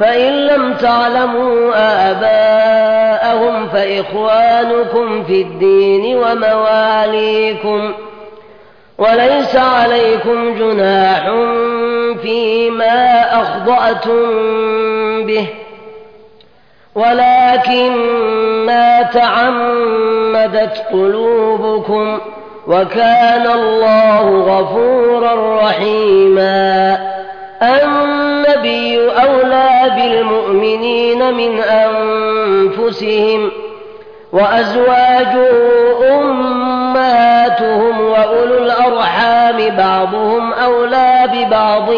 فإن لم تعلموا آباءهم فإخوانكم في الدين ومواليكم وليس عليكم جناح فيما أخطأتم به ولكن ما تعمدت قلوبكم وكان الله غفورا رحيما النبي أولى بالمؤمنين من أنفسهم وأزواجه أمهاتهم وأولو الأرحام بعضهم أولى ببعض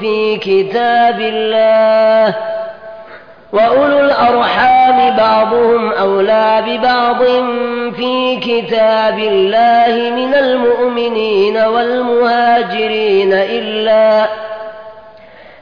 في كتاب الله وأولو الأرحام بعضهم أولى ببعض في كتاب الله من المؤمنين والمهاجرين إلا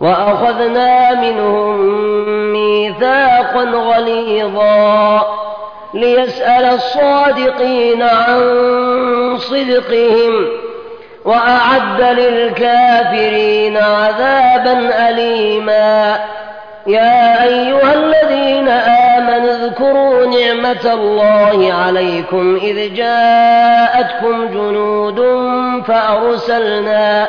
وأخذنا منهم ميثاقا غليظا ليسأل الصادقين عن صدقهم وأعد للكافرين عذابا أليما. يا أيها الذين آمنوا اذكروا نعمة الله عليكم إذ جاءتكم جنود فأرسلنا فأرسلنا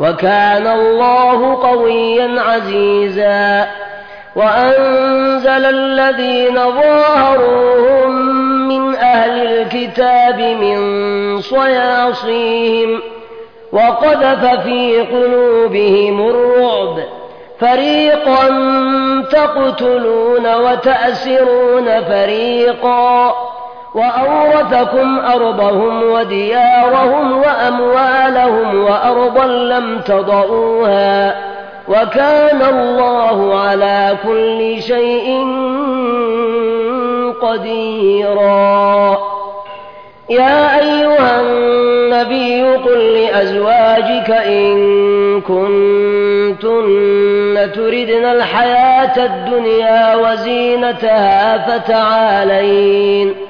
وكان الله قويا عزيزا وأنزل الذين ظاهروهم من أهل الكتاب من صياصيهم وقذف في قلوبهم الرعب فريقا تقتلون وتأسرون فريقا وأورثكم أرضهم وديارهم وأموالهم وأرضا لم تضعوها وكان الله على كل شيء قديرا. يا أيها النبي قل لأزواجك إن كنتن تردن الحياة الدنيا وزينتها فتعالين.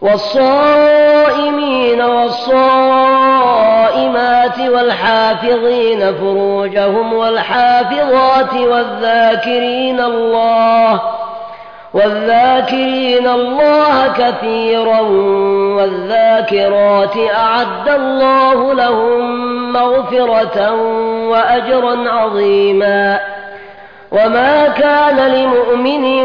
والصائمين والصائمات والحافظين فروجهم والحافظات والذاكرين الله والذاكرين الله كثيرا والذاكرات أعد الله لهم مغفرة وأجرا عظيما وما كان لمؤمن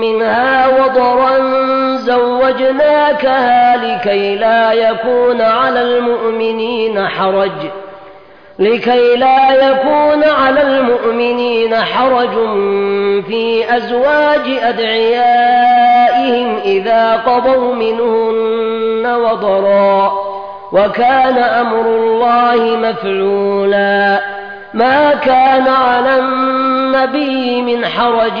منها وضرا زوجناكها لكي لا يكون على المؤمنين حرج. لكي لا يكون على المؤمنين حرج في أزواج أدعيائهم إذا قضوا منهن وضرا. وكان أمر الله مفعولا. ما كان على النبي من حرج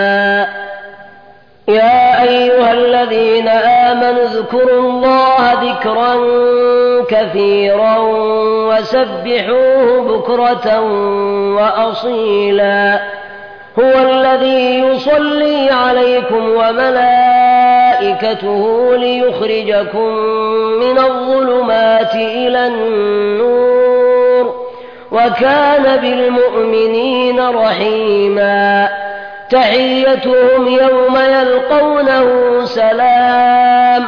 آمنوا اذكروا الله ذكرا كثيرا وسبحوه بكرة وأصيلا. هو الذي يصلي عليكم وملائكته ليخرجكم من الظلمات إلى النور وكان بالمؤمنين رحيما. تحيتهم يوم يلقونه سلام.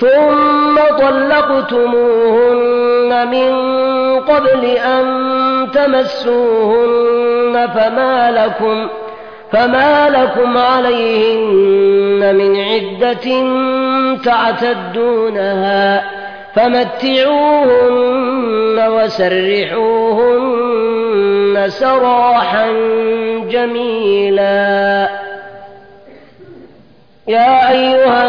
ثم طلقتموهن من قبل أن تمسوهن فما لكم فما لكم عليهن من عدة تعتدونها فمتعوهن وسرحوهن سراحا جميلا. يا أيها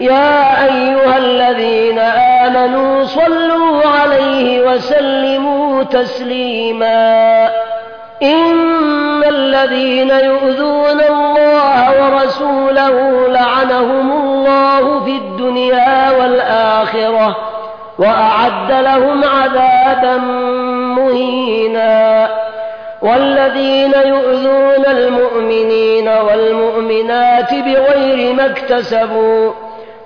يا أيها الذين آمنوا صلوا عليه وسلموا تسليما. إن الذين يؤذون الله ورسوله لعنهم الله في الدنيا والآخرة وأعد لهم عذابا مهينا. والذين يؤذون المؤمنين والمؤمنات بغير ما اكتسبوا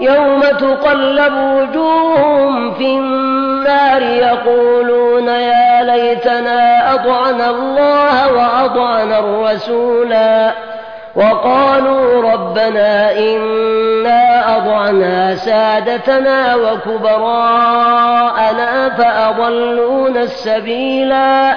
يوم تقلب وجوههم في النار يقولون يا ليتنا أطعنا الله وأطعنا الرسولا وقالوا ربنا إنا أضعنا سادتنا وكبراءنا فأضلونا السبيلا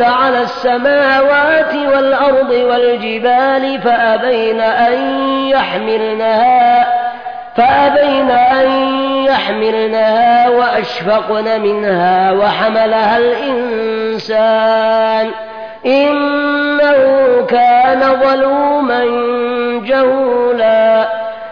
الأمانة على السماوات والأرض والجبال فأبين أن يحملنها فأبين أن يحملنها وأشفقن منها وحملها الإنسان. إنه كان ظلوما جهولا.